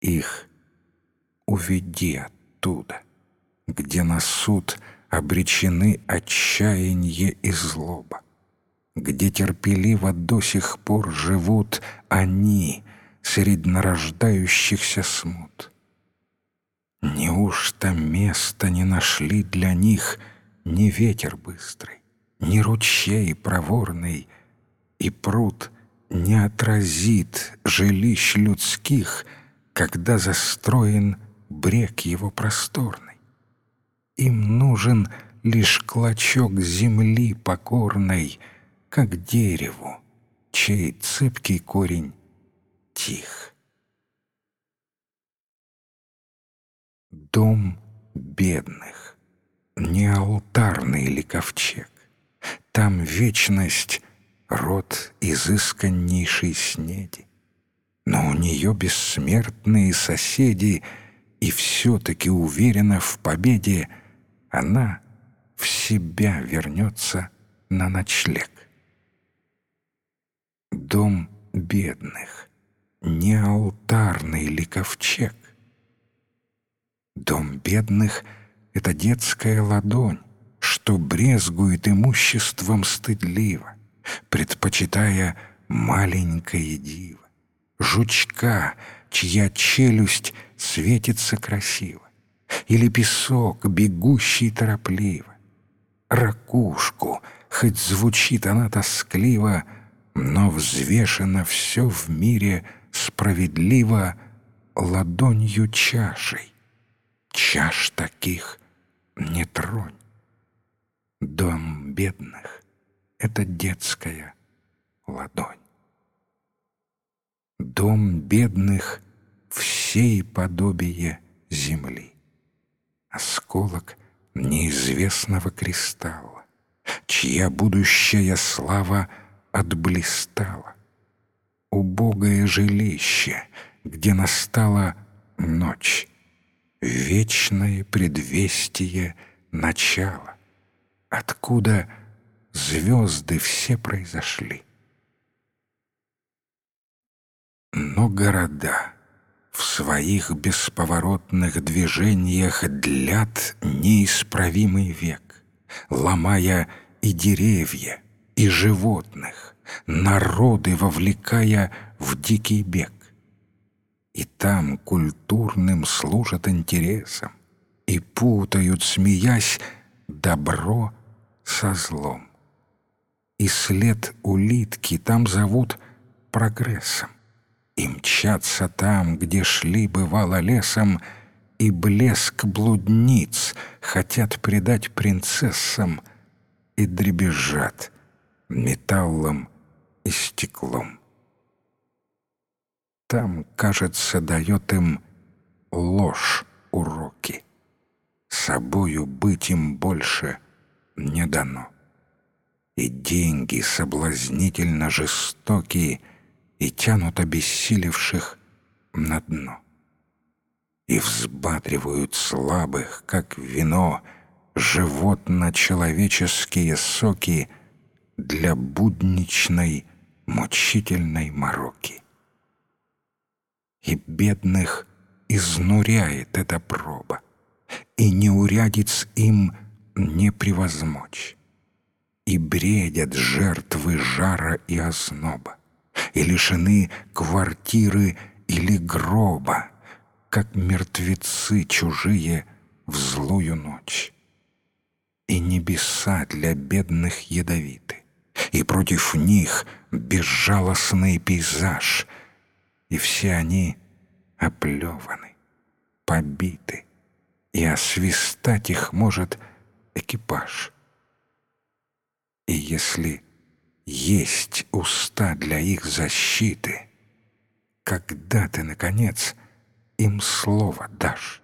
Их уведи оттуда, где на суд обречены отчаяние и злоба, где терпеливо до сих пор живут они среди нарождающихся смут. Неужто места не нашли для них ни ветер быстрый, ни ручей проворный, и пруд не отразит жилищ людских, когда застроен брег его просторный. Им нужен лишь клочок земли покорной, как дереву, чей цепкий корень тих. Дом бедных, не алтарный ли ковчег, Там вечность — род изысканнейшей снеди. Но у нее бессмертные соседи, И все-таки уверена в победе, Она в себя вернется на ночлег. Дом бедных, не алтарный ли ковчег, Дом бедных — это детская ладонь, что брезгует имуществом стыдливо, предпочитая маленькое диво, жучка, чья челюсть светится красиво, или песок, бегущий торопливо, ракушку, хоть звучит она тоскливо, но взвешено все в мире справедливо ладонью чашей чаш таких не тронь. Дом бедных — это детская ладонь. Дом бедных — всей подобие земли. Осколок неизвестного кристалла, чья будущая слава отблистала. Убогое жилище, где настала ночь, вечное предвестие начала, откуда звезды все произошли. Города в своих бесповоротных движениях длят неисправимый век, ломая и деревья, и животных, народы вовлекая в дикий бег и там культурным служат интересом и путают, смеясь, добро со злом. И след улитки там зовут прогрессом, и мчатся там, где шли, бывало, лесом, и блеск блудниц хотят придать принцессам и дребезжат металлом и стеклом там, кажется, дает им ложь уроки. Собою быть им больше не дано. И деньги соблазнительно жестокие и тянут обессилевших на дно. И взбатривают слабых, как вино, животно-человеческие соки для будничной мучительной мороки и бедных изнуряет эта проба, и неурядиц им не превозмочь. И бредят жертвы жара и озноба, и лишены квартиры или гроба, как мертвецы чужие в злую ночь. И небеса для бедных ядовиты, и против них безжалостный пейзаж — и все они оплеваны, побиты, и освистать их может экипаж. И если есть уста для их защиты, когда ты, наконец, им слово дашь?